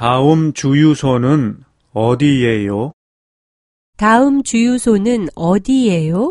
다음 주유소는 어디예요? 다음 주유소는 어디예요?